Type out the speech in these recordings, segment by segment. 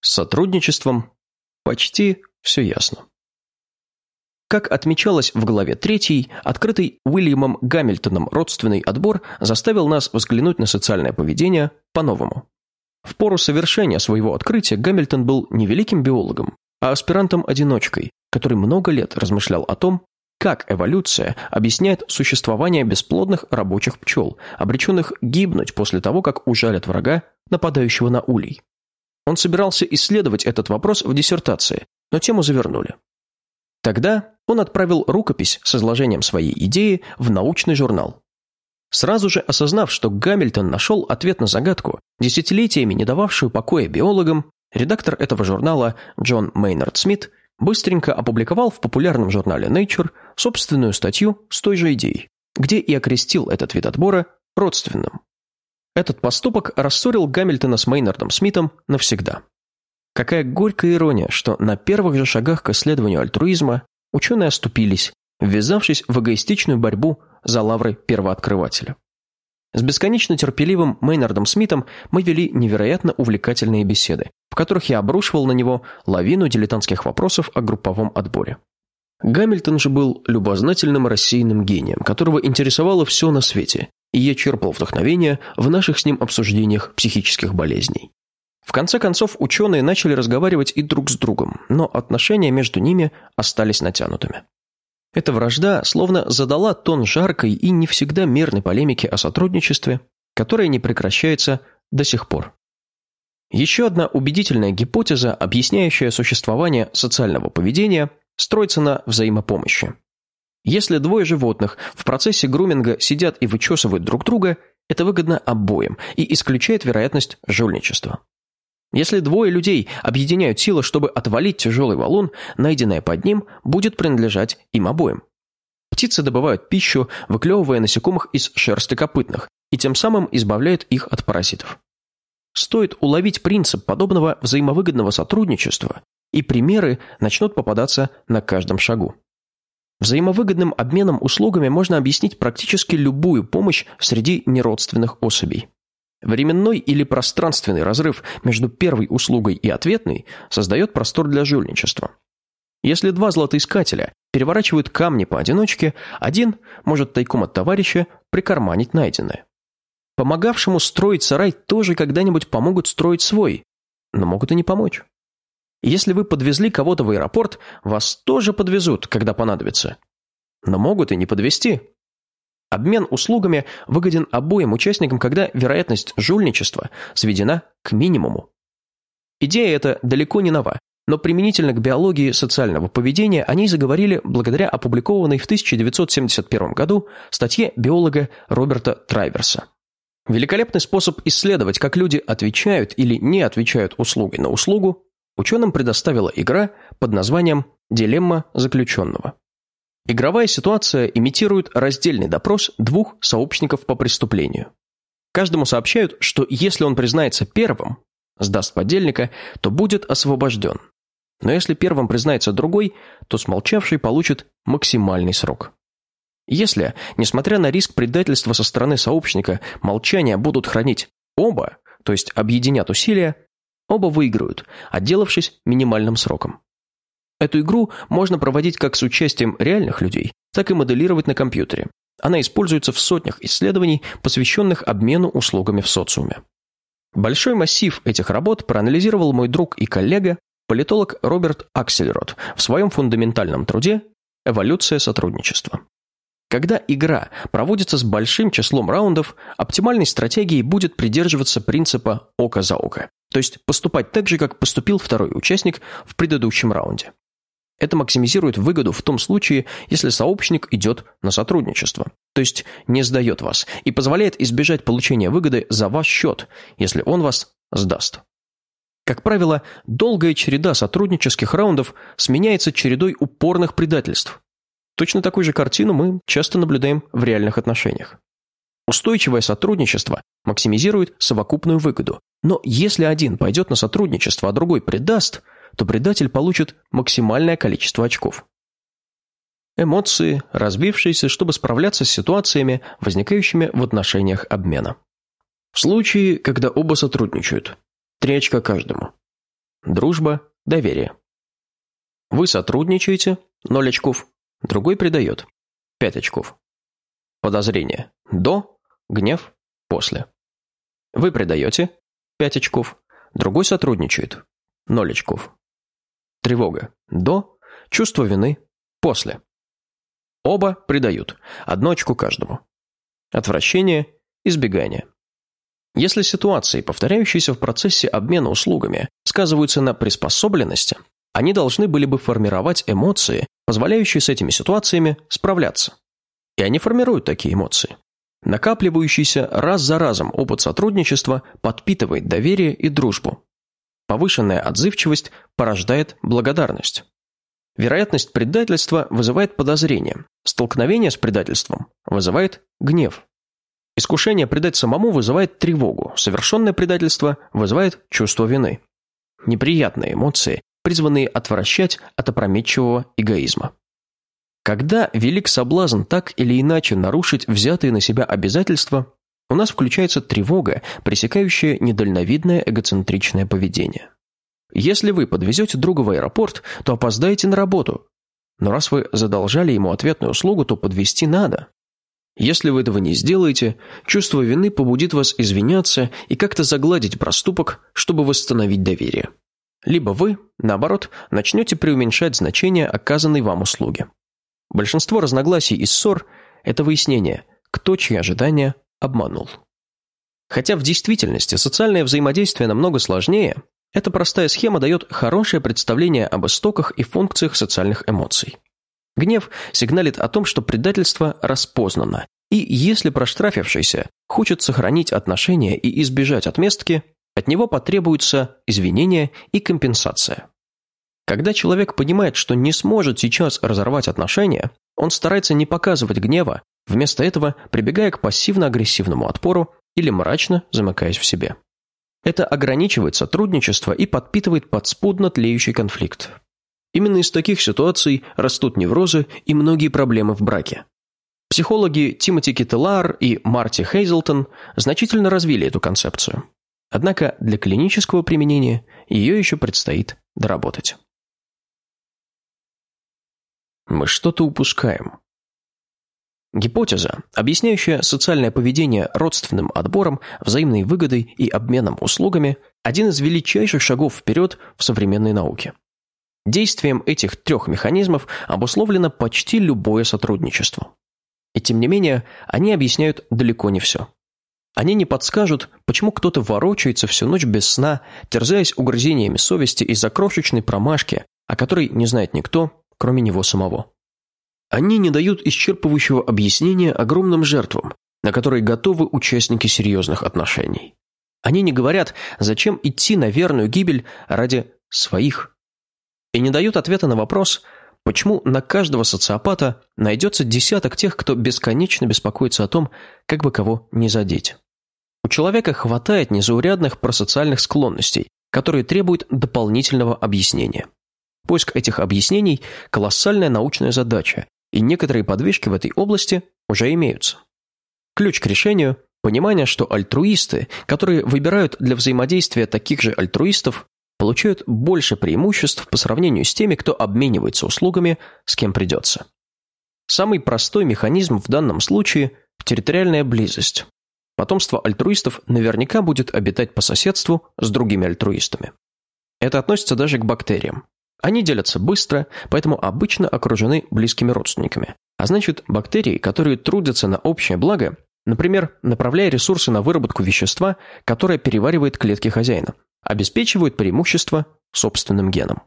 С сотрудничеством почти все ясно. Как отмечалось в главе 3, открытый Уильямом Гамильтоном родственный отбор заставил нас взглянуть на социальное поведение по-новому. В пору совершения своего открытия Гамильтон был не великим биологом, а аспирантом-одиночкой, который много лет размышлял о том, как эволюция объясняет существование бесплодных рабочих пчел, обреченных гибнуть после того, как ужалят врага, нападающего на улей. Он собирался исследовать этот вопрос в диссертации, но тему завернули. Тогда он отправил рукопись с изложением своей идеи в научный журнал. Сразу же осознав, что Гамильтон нашел ответ на загадку, десятилетиями не дававшую покоя биологам, редактор этого журнала Джон Мейнард Смит быстренько опубликовал в популярном журнале Nature собственную статью с той же идеей, где и окрестил этот вид отбора родственным. Этот поступок рассорил Гамильтона с Мейнардом Смитом навсегда. Какая горькая ирония, что на первых же шагах к исследованию альтруизма ученые оступились, ввязавшись в эгоистичную борьбу за лавры первооткрывателя. С бесконечно терпеливым Мейнардом Смитом мы вели невероятно увлекательные беседы, в которых я обрушивал на него лавину дилетантских вопросов о групповом отборе. Гамильтон же был любознательным рассеянным гением, которого интересовало все на свете, и я черпал вдохновение в наших с ним обсуждениях психических болезней. В конце концов, ученые начали разговаривать и друг с другом, но отношения между ними остались натянутыми. Эта вражда словно задала тон жаркой и не всегда мирной полемике о сотрудничестве, которая не прекращается до сих пор. Еще одна убедительная гипотеза, объясняющая существование социального поведения, строится на взаимопомощи. Если двое животных в процессе груминга сидят и вычесывают друг друга, это выгодно обоим и исключает вероятность жульничества. Если двое людей объединяют силы, чтобы отвалить тяжелый валун, найденное под ним будет принадлежать им обоим. Птицы добывают пищу, выклевывая насекомых из шерсти копытных, и тем самым избавляют их от паразитов. Стоит уловить принцип подобного взаимовыгодного сотрудничества, и примеры начнут попадаться на каждом шагу. Взаимовыгодным обменом услугами можно объяснить практически любую помощь среди неродственных особей. Временной или пространственный разрыв между первой услугой и ответной создает простор для жульничества. Если два златоискателя переворачивают камни поодиночке, один может тайком от товарища прикарманить найденное. Помогавшему строить сарай тоже когда-нибудь помогут строить свой, но могут и не помочь. Если вы подвезли кого-то в аэропорт, вас тоже подвезут, когда понадобится. Но могут и не подвести. Обмен услугами выгоден обоим участникам, когда вероятность жульничества сведена к минимуму. Идея эта далеко не нова, но применительно к биологии социального поведения о ней заговорили благодаря опубликованной в 1971 году статье биолога Роберта Трайверса. Великолепный способ исследовать, как люди отвечают или не отвечают услугой на услугу, ученым предоставила игра под названием «Дилемма заключенного». Игровая ситуация имитирует раздельный допрос двух сообщников по преступлению. Каждому сообщают, что если он признается первым, сдаст подельника, то будет освобожден. Но если первым признается другой, то смолчавший получит максимальный срок. Если, несмотря на риск предательства со стороны сообщника, молчание будут хранить оба, то есть объединят усилия, оба выиграют, отделавшись минимальным сроком. Эту игру можно проводить как с участием реальных людей, так и моделировать на компьютере. Она используется в сотнях исследований, посвященных обмену услугами в социуме. Большой массив этих работ проанализировал мой друг и коллега, политолог Роберт Аксельрод в своем фундаментальном труде «Эволюция сотрудничества». Когда игра проводится с большим числом раундов, оптимальной стратегией будет придерживаться принципа «око за око», то есть поступать так же, как поступил второй участник в предыдущем раунде. Это максимизирует выгоду в том случае, если сообщник идет на сотрудничество, то есть не сдает вас, и позволяет избежать получения выгоды за ваш счет, если он вас сдаст. Как правило, долгая череда сотруднических раундов сменяется чередой упорных предательств. Точно такую же картину мы часто наблюдаем в реальных отношениях. Устойчивое сотрудничество максимизирует совокупную выгоду, но если один пойдет на сотрудничество, а другой предаст – то предатель получит максимальное количество очков. Эмоции, разбившиеся, чтобы справляться с ситуациями, возникающими в отношениях обмена. В случае, когда оба сотрудничают, три очка каждому. дружба, доверие. Вы сотрудничаете – 0 очков, другой предает – 5 очков. Подозрение – до, гнев – после. Вы предаете – 5 очков, другой сотрудничает – 0 очков. Тревога – до, чувство вины – после. Оба предают, одно очко каждому. Отвращение – избегание. Если ситуации, повторяющиеся в процессе обмена услугами, сказываются на приспособленности, они должны были бы формировать эмоции, позволяющие с этими ситуациями справляться. И они формируют такие эмоции. Накапливающийся раз за разом опыт сотрудничества подпитывает доверие и дружбу. Повышенная отзывчивость порождает благодарность. Вероятность предательства вызывает подозрение. Столкновение с предательством вызывает гнев. Искушение предать самому вызывает тревогу. Совершенное предательство вызывает чувство вины. Неприятные эмоции, призванные отвращать от опрометчивого эгоизма. Когда велик соблазн так или иначе нарушить взятые на себя обязательства, у нас включается тревога, пресекающая недальновидное эгоцентричное поведение. Если вы подвезете друга в аэропорт, то опоздаете на работу. Но раз вы задолжали ему ответную услугу, то подвести надо. Если вы этого не сделаете, чувство вины побудит вас извиняться и как-то загладить проступок, чтобы восстановить доверие. Либо вы, наоборот, начнете преуменьшать значение оказанной вам услуги. Большинство разногласий и ссор – это выяснение, кто чьи ожидания обманул. Хотя в действительности социальное взаимодействие намного сложнее, эта простая схема дает хорошее представление об истоках и функциях социальных эмоций. Гнев сигналит о том, что предательство распознано, и если проштрафившийся хочет сохранить отношения и избежать отместки, от него потребуются извинения и компенсация. Когда человек понимает, что не сможет сейчас разорвать отношения, он старается не показывать гнева, вместо этого прибегая к пассивно-агрессивному отпору или мрачно замыкаясь в себе. Это ограничивает сотрудничество и подпитывает подспудно тлеющий конфликт. Именно из таких ситуаций растут неврозы и многие проблемы в браке. Психологи Тимоти Киттелар и Марти Хейзелтон значительно развили эту концепцию. Однако для клинического применения ее еще предстоит доработать. Мы что-то упускаем. Гипотеза, объясняющая социальное поведение родственным отбором, взаимной выгодой и обменом услугами, один из величайших шагов вперед в современной науке. Действием этих трех механизмов обусловлено почти любое сотрудничество. И тем не менее, они объясняют далеко не все. Они не подскажут, почему кто-то ворочается всю ночь без сна, терзаясь угрызениями совести из-за крошечной промашки, о которой не знает никто, кроме него самого. Они не дают исчерпывающего объяснения огромным жертвам, на которые готовы участники серьезных отношений. Они не говорят, зачем идти на верную гибель ради своих. И не дают ответа на вопрос, почему на каждого социопата найдется десяток тех, кто бесконечно беспокоится о том, как бы кого не задеть. У человека хватает незаурядных просоциальных склонностей, которые требуют дополнительного объяснения. Поиск этих объяснений – колоссальная научная задача, и некоторые подвижки в этой области уже имеются. Ключ к решению – понимание, что альтруисты, которые выбирают для взаимодействия таких же альтруистов, получают больше преимуществ по сравнению с теми, кто обменивается услугами, с кем придется. Самый простой механизм в данном случае – территориальная близость. Потомство альтруистов наверняка будет обитать по соседству с другими альтруистами. Это относится даже к бактериям. Они делятся быстро, поэтому обычно окружены близкими родственниками. А значит, бактерии, которые трудятся на общее благо, например, направляя ресурсы на выработку вещества, которое переваривает клетки хозяина, обеспечивают преимущество собственным генам.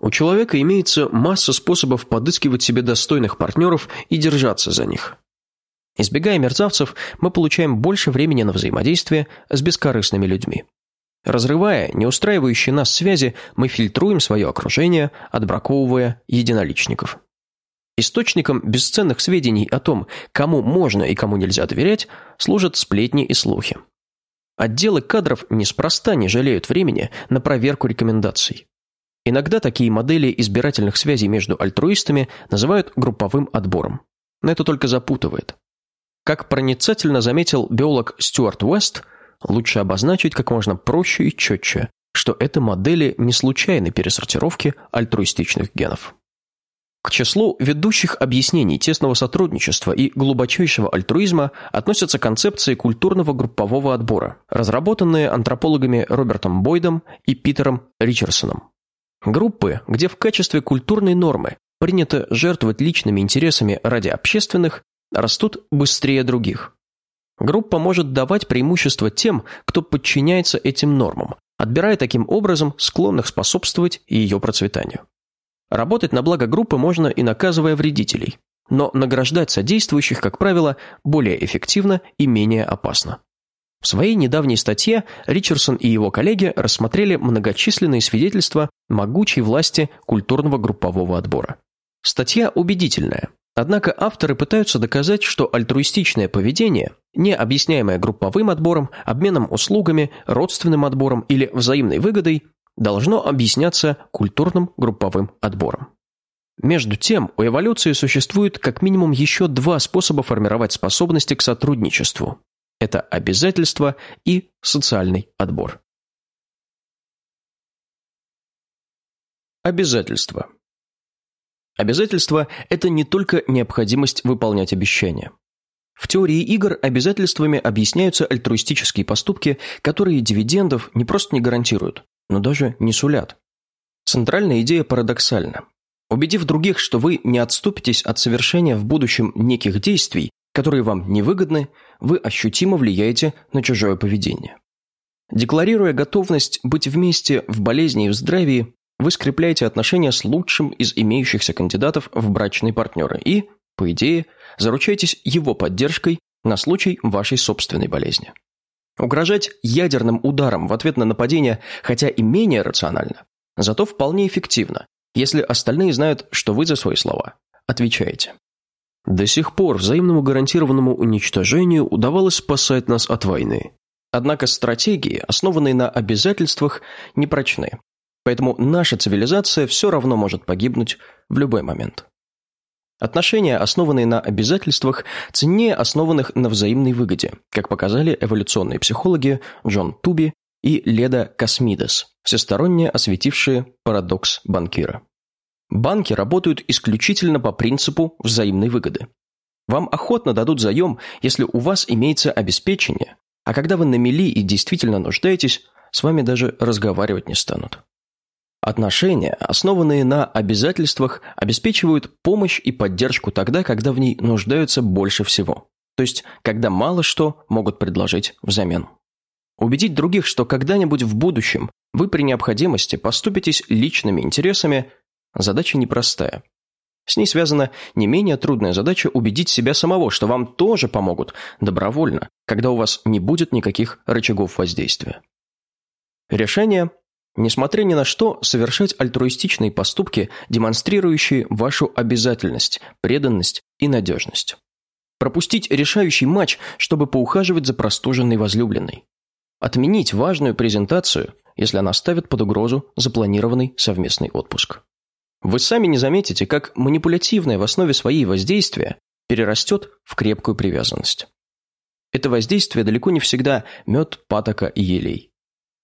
У человека имеется масса способов подыскивать себе достойных партнеров и держаться за них. Избегая мерзавцев, мы получаем больше времени на взаимодействие с бескорыстными людьми. Разрывая неустраивающие нас связи, мы фильтруем свое окружение, отбраковывая единоличников. Источником бесценных сведений о том, кому можно и кому нельзя доверять, служат сплетни и слухи. Отделы кадров неспроста не жалеют времени на проверку рекомендаций. Иногда такие модели избирательных связей между альтруистами называют групповым отбором. Но это только запутывает. Как проницательно заметил биолог Стюарт Уэст, лучше обозначить как можно проще и четче, что это модели не случайной пересортировки альтруистичных генов. К числу ведущих объяснений тесного сотрудничества и глубочайшего альтруизма относятся концепции культурного группового отбора, разработанные антропологами Робертом Бойдом и Питером Ричардсоном. Группы, где в качестве культурной нормы принято жертвовать личными интересами ради общественных, растут быстрее других. Группа может давать преимущество тем, кто подчиняется этим нормам, отбирая таким образом склонных способствовать ее процветанию. Работать на благо группы можно и наказывая вредителей, но награждать содействующих, как правило, более эффективно и менее опасно. В своей недавней статье Ричардсон и его коллеги рассмотрели многочисленные свидетельства могучей власти культурного группового отбора. Статья убедительная, однако авторы пытаются доказать, что альтруистичное поведение, не объясняемое групповым отбором, обменом услугами, родственным отбором или взаимной выгодой, должно объясняться культурным групповым отбором. Между тем, у эволюции существует как минимум еще два способа формировать способности к сотрудничеству. Это обязательство и социальный отбор. Обязательство. Обязательство – это не только необходимость выполнять обещания. В теории игр обязательствами объясняются альтруистические поступки, которые дивидендов не просто не гарантируют, но даже не сулят. Центральная идея парадоксальна. Убедив других, что вы не отступитесь от совершения в будущем неких действий, которые вам невыгодны, вы ощутимо влияете на чужое поведение. Декларируя готовность быть вместе в болезни и в здравии, вы скрепляете отношения с лучшим из имеющихся кандидатов в брачные партнеры и, по идее, заручаетесь его поддержкой на случай вашей собственной болезни. Угрожать ядерным ударом в ответ на нападение, хотя и менее рационально, зато вполне эффективно, если остальные знают, что вы за свои слова отвечаете. До сих пор взаимному гарантированному уничтожению удавалось спасать нас от войны. Однако стратегии, основанные на обязательствах, не прочны. Поэтому наша цивилизация все равно может погибнуть в любой момент. Отношения, основанные на обязательствах, ценнее основанных на взаимной выгоде, как показали эволюционные психологи Джон Туби и Леда Космидес, всесторонне осветившие парадокс банкира. Банки работают исключительно по принципу взаимной выгоды. Вам охотно дадут заем, если у вас имеется обеспечение, а когда вы на мели и действительно нуждаетесь, с вами даже разговаривать не станут. Отношения, основанные на обязательствах, обеспечивают помощь и поддержку тогда, когда в ней нуждаются больше всего. То есть, когда мало что могут предложить взамен. Убедить других, что когда-нибудь в будущем вы при необходимости поступитесь личными интересами – задача непростая. С ней связана не менее трудная задача убедить себя самого, что вам тоже помогут добровольно, когда у вас не будет никаких рычагов воздействия. Решение Несмотря ни на что, совершать альтруистичные поступки, демонстрирующие вашу обязательность, преданность и надежность. Пропустить решающий матч, чтобы поухаживать за простуженной возлюбленной. Отменить важную презентацию, если она ставит под угрозу запланированный совместный отпуск. Вы сами не заметите, как манипулятивное в основе своей воздействие перерастет в крепкую привязанность. Это воздействие далеко не всегда мед, патока и елей.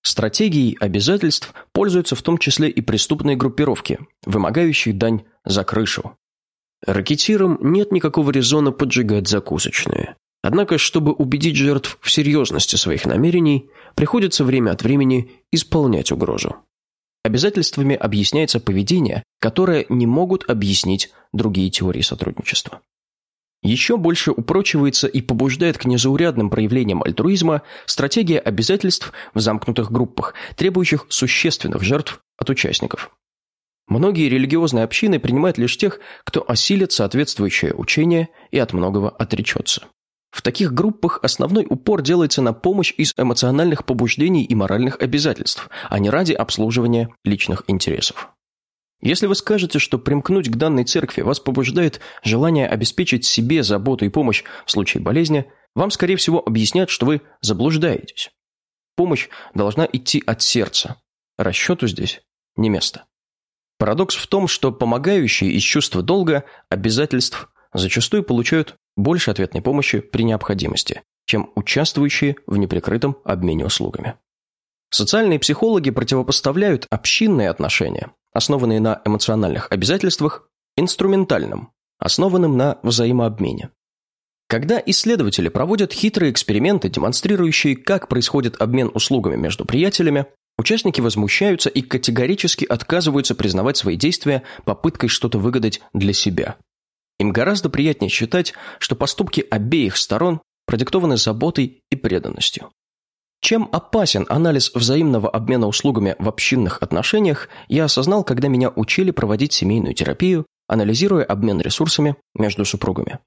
Стратегией обязательств пользуются в том числе и преступные группировки, вымогающие дань за крышу. Ракетирам нет никакого резона поджигать закусочные. Однако, чтобы убедить жертв в серьезности своих намерений, приходится время от времени исполнять угрозу. Обязательствами объясняется поведение, которое не могут объяснить другие теории сотрудничества. Еще больше упрочивается и побуждает к незаурядным проявлениям альтруизма стратегия обязательств в замкнутых группах, требующих существенных жертв от участников. Многие религиозные общины принимают лишь тех, кто осилит соответствующее учение и от многого отречется. В таких группах основной упор делается на помощь из эмоциональных побуждений и моральных обязательств, а не ради обслуживания личных интересов. Если вы скажете, что примкнуть к данной церкви вас побуждает желание обеспечить себе заботу и помощь в случае болезни, вам, скорее всего, объяснят, что вы заблуждаетесь. Помощь должна идти от сердца. Расчету здесь не место. Парадокс в том, что помогающие из чувства долга, обязательств, зачастую получают больше ответной помощи при необходимости, чем участвующие в неприкрытом обмене услугами. Социальные психологи противопоставляют общинные отношения, основанные на эмоциональных обязательствах, инструментальным, основанным на взаимообмене. Когда исследователи проводят хитрые эксперименты, демонстрирующие, как происходит обмен услугами между приятелями, участники возмущаются и категорически отказываются признавать свои действия попыткой что-то выгадать для себя. Им гораздо приятнее считать, что поступки обеих сторон продиктованы заботой и преданностью. Чем опасен анализ взаимного обмена услугами в общинных отношениях, я осознал, когда меня учили проводить семейную терапию, анализируя обмен ресурсами между супругами.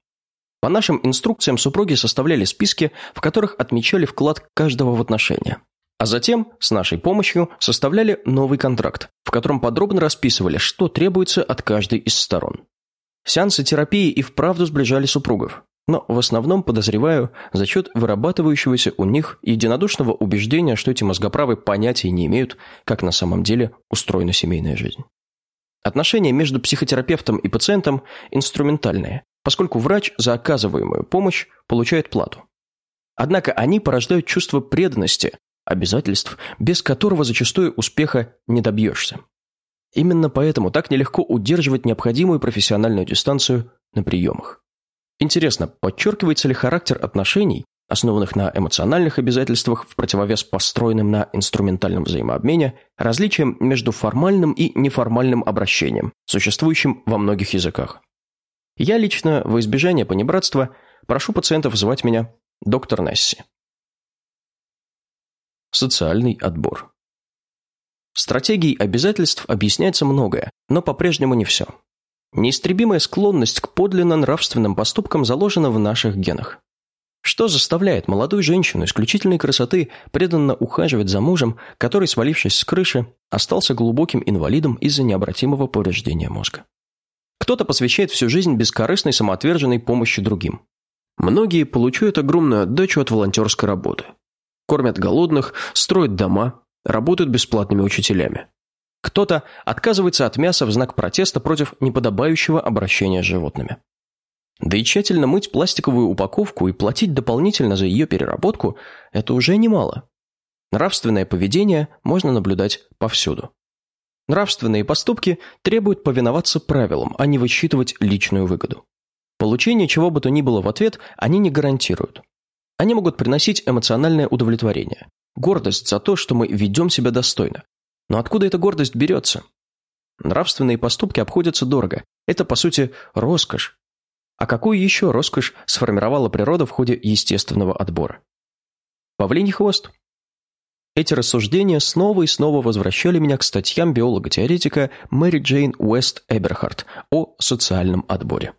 По нашим инструкциям супруги составляли списки, в которых отмечали вклад каждого в отношения. А затем, с нашей помощью, составляли новый контракт, в котором подробно расписывали, что требуется от каждой из сторон. Сеансы терапии и вправду сближали супругов, но в основном, подозреваю, за счет вырабатывающегося у них единодушного убеждения, что эти мозгоправы понятия не имеют, как на самом деле устроена семейная жизнь. Отношения между психотерапевтом и пациентом инструментальные, поскольку врач за оказываемую помощь получает плату. Однако они порождают чувство преданности, обязательств, без которого зачастую успеха не добьешься. Именно поэтому так нелегко удерживать необходимую профессиональную дистанцию на приемах. Интересно, подчеркивается ли характер отношений, основанных на эмоциональных обязательствах в противовес построенным на инструментальном взаимообмене, различием между формальным и неформальным обращением, существующим во многих языках. Я лично, во избежание понебратства, прошу пациентов звать меня доктор Несси. Социальный отбор. Стратегией обязательств объясняется многое, но по-прежнему не все. Неистребимая склонность к подлинно нравственным поступкам заложена в наших генах. Что заставляет молодую женщину исключительной красоты преданно ухаживать за мужем, который, свалившись с крыши, остался глубоким инвалидом из-за необратимого повреждения мозга? Кто-то посвящает всю жизнь бескорыстной самоотверженной помощи другим. Многие получают огромную отдачу от волонтерской работы. Кормят голодных, строят дома, работают бесплатными учителями. Кто-то отказывается от мяса в знак протеста против неподобающего обращения с животными. Да и тщательно мыть пластиковую упаковку и платить дополнительно за ее переработку – это уже немало. Нравственное поведение можно наблюдать повсюду. Нравственные поступки требуют повиноваться правилам, а не высчитывать личную выгоду. Получение чего бы то ни было в ответ они не гарантируют. Они могут приносить эмоциональное удовлетворение, гордость за то, что мы ведем себя достойно. Но откуда эта гордость берется? Нравственные поступки обходятся дорого. Это, по сути, роскошь. А какую еще роскошь сформировала природа в ходе естественного отбора? Павлиний хвост. Эти рассуждения снова и снова возвращали меня к статьям биолога-теоретика Мэри Джейн Уэст Эберхарт о социальном отборе.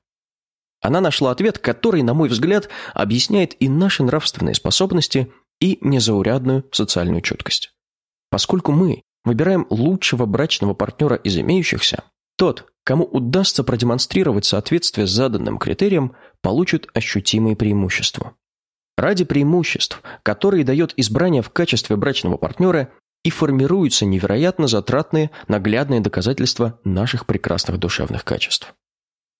Она нашла ответ, который, на мой взгляд, объясняет и наши нравственные способности, и незаурядную социальную чуткость. Поскольку мы выбираем лучшего брачного партнера из имеющихся, тот, кому удастся продемонстрировать соответствие заданным критериям, получит ощутимые преимущества. Ради преимуществ, которые дает избрание в качестве брачного партнера, и формируются невероятно затратные, наглядные доказательства наших прекрасных душевных качеств.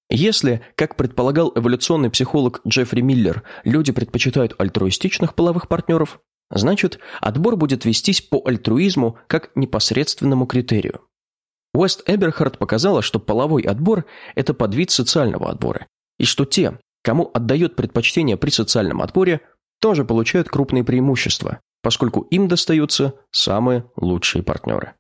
Если, как предполагал эволюционный психолог Джеффри Миллер, люди предпочитают альтруистичных половых партнеров, значит, отбор будет вестись по альтруизму как непосредственному критерию. Уэст Эберхард показала, что половой отбор – это подвид социального отбора, и что те, кому отдает предпочтение при социальном отборе, тоже получают крупные преимущества, поскольку им достаются самые лучшие партнеры.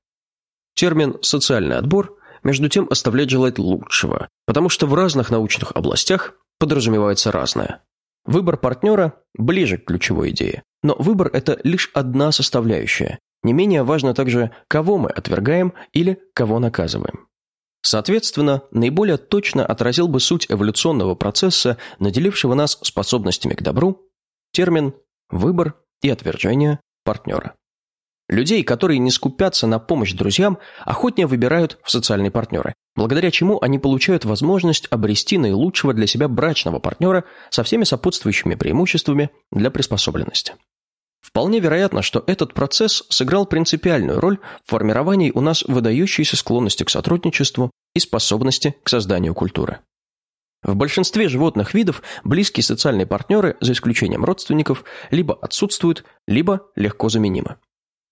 Термин «социальный отбор» между тем оставляет желать лучшего, потому что в разных научных областях подразумевается разное. Выбор партнера ближе к ключевой идее, но выбор – это лишь одна составляющая. Не менее важно также, кого мы отвергаем или кого наказываем. Соответственно, наиболее точно отразил бы суть эволюционного процесса, наделившего нас способностями к добру, термин «выбор и отвержение партнера». Людей, которые не скупятся на помощь друзьям, охотнее выбирают в социальные партнеры, благодаря чему они получают возможность обрести наилучшего для себя брачного партнера со всеми сопутствующими преимуществами для приспособленности. Вполне вероятно, что этот процесс сыграл принципиальную роль в формировании у нас выдающейся склонности к сотрудничеству и способности к созданию культуры. В большинстве животных видов близкие социальные партнеры, за исключением родственников, либо отсутствуют, либо легко заменимы.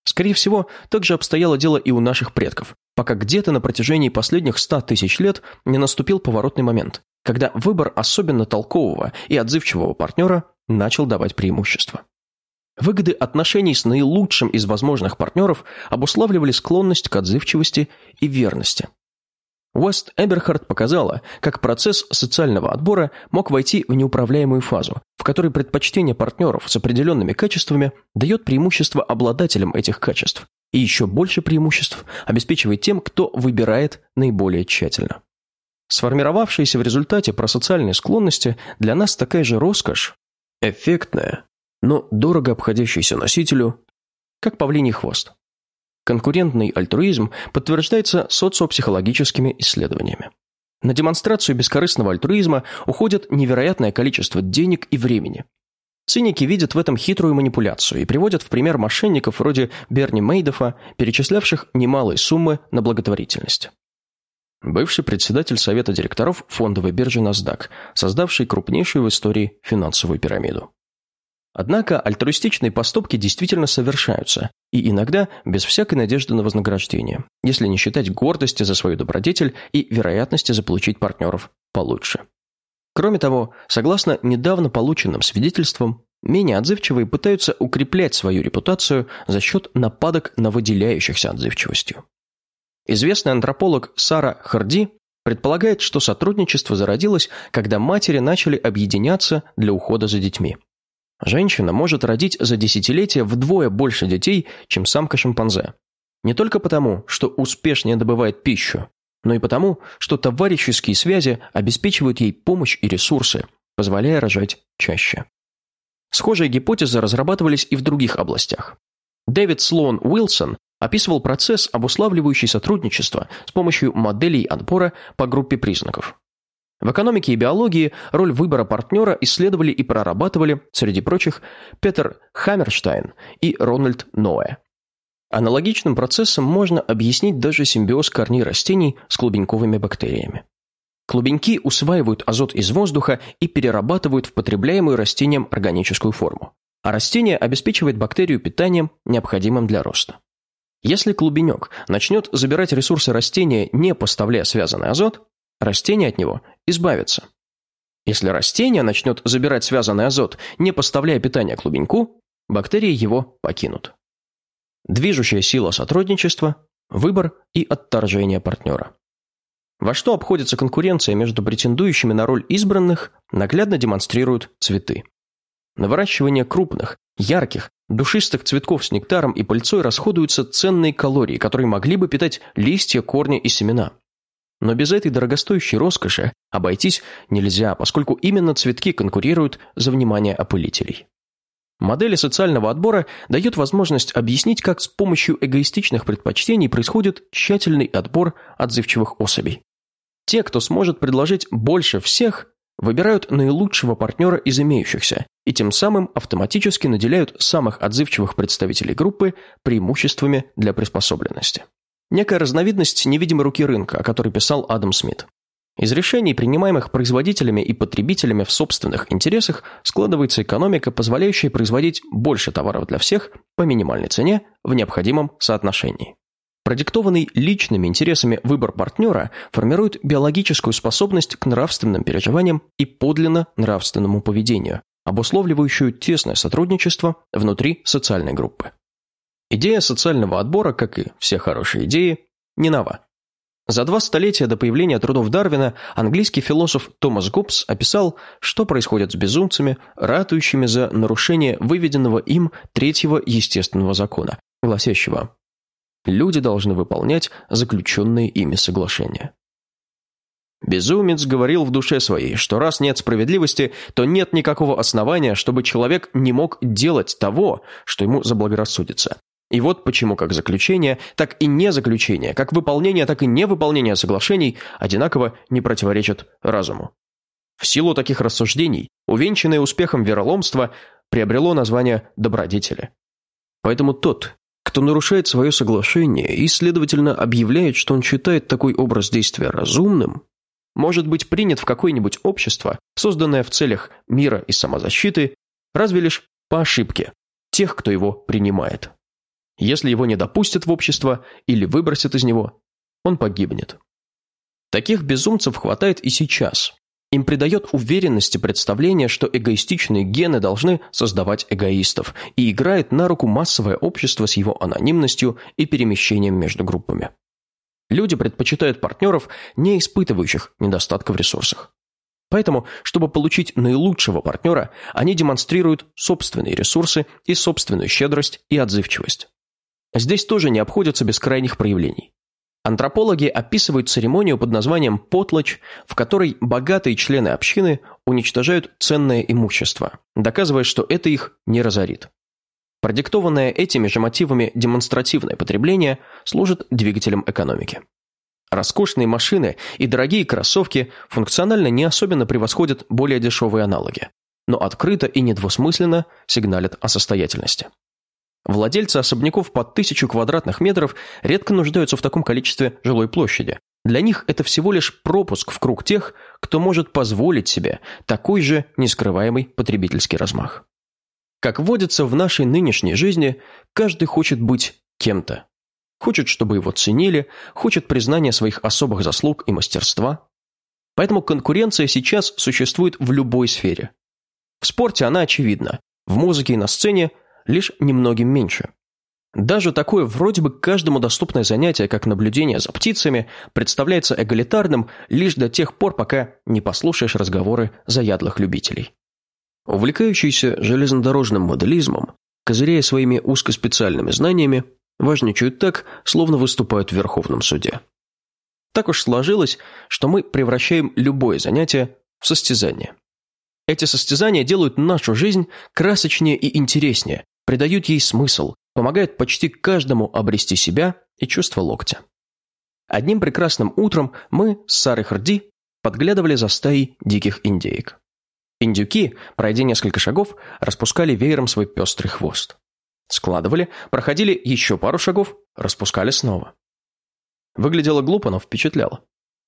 Скорее всего, так же обстояло дело и у наших предков, пока где-то на протяжении последних ста тысяч лет не наступил поворотный момент, когда выбор особенно толкового и отзывчивого партнера начал давать преимущество. Выгоды отношений с наилучшим из возможных партнеров обуславливали склонность к отзывчивости и верности. Уэст Эберхард показала, как процесс социального отбора мог войти в неуправляемую фазу, в которой предпочтение партнеров с определенными качествами дает преимущество обладателям этих качеств, и еще больше преимуществ обеспечивает тем, кто выбирает наиболее тщательно. Сформировавшаяся в результате просоциальные склонности для нас такая же роскошь, эффектная, но дорого обходящаяся носителю, как павлиний хвост. Конкурентный альтруизм подтверждается социопсихологическими исследованиями. На демонстрацию бескорыстного альтруизма уходит невероятное количество денег и времени. Циники видят в этом хитрую манипуляцию и приводят в пример мошенников вроде Берни Мейдофа, перечислявших немалые суммы на благотворительность. Бывший председатель совета директоров фондовой биржи NASDAQ, создавший крупнейшую в истории финансовую пирамиду. Однако альтруистичные поступки действительно совершаются, и иногда без всякой надежды на вознаграждение, если не считать гордости за свою добродетель и вероятности заполучить партнеров получше. Кроме того, согласно недавно полученным свидетельствам, менее отзывчивые пытаются укреплять свою репутацию за счет нападок на выделяющихся отзывчивостью. Известный антрополог Сара Харди предполагает, что сотрудничество зародилось, когда матери начали объединяться для ухода за детьми. Женщина может родить за десятилетия вдвое больше детей, чем самка-шимпанзе. Не только потому, что успешнее добывает пищу, но и потому, что товарищеские связи обеспечивают ей помощь и ресурсы, позволяя рожать чаще. Схожие гипотезы разрабатывались и в других областях. Дэвид Слоун Уилсон описывал процесс, обуславливающий сотрудничество с помощью моделей отбора по группе признаков. В экономике и биологии роль выбора партнера исследовали и прорабатывали, среди прочих, Петер Хаммерштайн и Рональд Ноэ. Аналогичным процессом можно объяснить даже симбиоз корней растений с клубеньковыми бактериями. Клубеньки усваивают азот из воздуха и перерабатывают в потребляемую растением органическую форму, а растение обеспечивает бактерию питанием, необходимым для роста. Если клубенек начнет забирать ресурсы растения, не поставляя связанный азот, растение от него избавится. Если растение начнет забирать связанный азот, не поставляя питания клубеньку, бактерии его покинут. Движущая сила сотрудничества – выбор и отторжение партнера. Во что обходится конкуренция между претендующими на роль избранных, наглядно демонстрируют цветы. На выращивание крупных, ярких, душистых цветков с нектаром и пыльцой расходуются ценные калории, которые могли бы питать листья, корни и семена. Но без этой дорогостоящей роскоши обойтись нельзя, поскольку именно цветки конкурируют за внимание опылителей. Модели социального отбора дают возможность объяснить, как с помощью эгоистичных предпочтений происходит тщательный отбор отзывчивых особей. Те, кто сможет предложить больше всех, выбирают наилучшего партнера из имеющихся и тем самым автоматически наделяют самых отзывчивых представителей группы преимуществами для приспособленности. Некая разновидность невидимой руки рынка, о которой писал Адам Смит. Из решений, принимаемых производителями и потребителями в собственных интересах, складывается экономика, позволяющая производить больше товаров для всех по минимальной цене в необходимом соотношении. Продиктованный личными интересами выбор партнера формирует биологическую способность к нравственным переживаниям и подлинно нравственному поведению, обусловливающую тесное сотрудничество внутри социальной группы. Идея социального отбора, как и все хорошие идеи, не нова. За два столетия до появления трудов Дарвина английский философ Томас Гоббс описал, что происходит с безумцами, ратующими за нарушение выведенного им третьего естественного закона, гласящего «Люди должны выполнять заключенные ими соглашения». Безумец говорил в душе своей, что раз нет справедливости, то нет никакого основания, чтобы человек не мог делать того, что ему заблагорассудится. И вот почему как заключение, так и не заключение, как выполнение, так и невыполнение соглашений одинаково не противоречат разуму. В силу таких рассуждений, увенчанное успехом вероломство приобрело название добродетели. Поэтому тот, кто нарушает свое соглашение и, следовательно, объявляет, что он считает такой образ действия разумным, может быть принят в какое-нибудь общество, созданное в целях мира и самозащиты, разве лишь по ошибке тех, кто его принимает. Если его не допустят в общество или выбросят из него, он погибнет. Таких безумцев хватает и сейчас. Им придает уверенности представление, что эгоистичные гены должны создавать эгоистов, и играет на руку массовое общество с его анонимностью и перемещением между группами. Люди предпочитают партнеров, не испытывающих недостатка в ресурсах. Поэтому, чтобы получить наилучшего партнера, они демонстрируют собственные ресурсы и собственную щедрость и отзывчивость. Здесь тоже не обходятся без крайних проявлений. Антропологи описывают церемонию под названием «потлач», в которой богатые члены общины уничтожают ценное имущество, доказывая, что это их не разорит. Продиктованное этими же мотивами демонстративное потребление служит двигателем экономики. Роскошные машины и дорогие кроссовки функционально не особенно превосходят более дешевые аналоги, но открыто и недвусмысленно сигналят о состоятельности. Владельцы особняков под тысячу квадратных метров редко нуждаются в таком количестве жилой площади. Для них это всего лишь пропуск в круг тех, кто может позволить себе такой же нескрываемый потребительский размах. Как водится в нашей нынешней жизни, каждый хочет быть кем-то. Хочет, чтобы его ценили, хочет признания своих особых заслуг и мастерства. Поэтому конкуренция сейчас существует в любой сфере. В спорте она очевидна, в музыке и на сцене лишь немногим меньше. Даже такое вроде бы каждому доступное занятие, как наблюдение за птицами, представляется эгалитарным лишь до тех пор, пока не послушаешь разговоры заядлых любителей. Увлекающиеся железнодорожным моделизмом, козыряя своими узкоспециальными знаниями, важничают так, словно выступают в Верховном суде. Так уж сложилось, что мы превращаем любое занятие в состязание. Эти состязания делают нашу жизнь красочнее и интереснее, придают ей смысл, помогают почти каждому обрести себя и чувство локтя. Одним прекрасным утром мы с Сарой Харди подглядывали за стаей диких индеек. Индюки, пройдя несколько шагов, распускали веером свой пестрый хвост. Складывали, проходили еще пару шагов, распускали снова. Выглядело глупо, но впечатляло.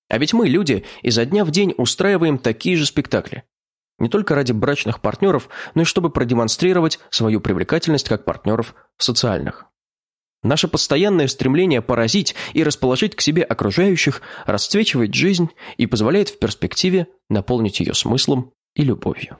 А ведь мы, люди, изо дня в день устраиваем такие же спектакли. Не только ради брачных партнеров, но и чтобы продемонстрировать свою привлекательность как партнеров социальных. Наше постоянное стремление поразить и расположить к себе окружающих расцвечивает жизнь и позволяет в перспективе наполнить ее смыслом и любовью.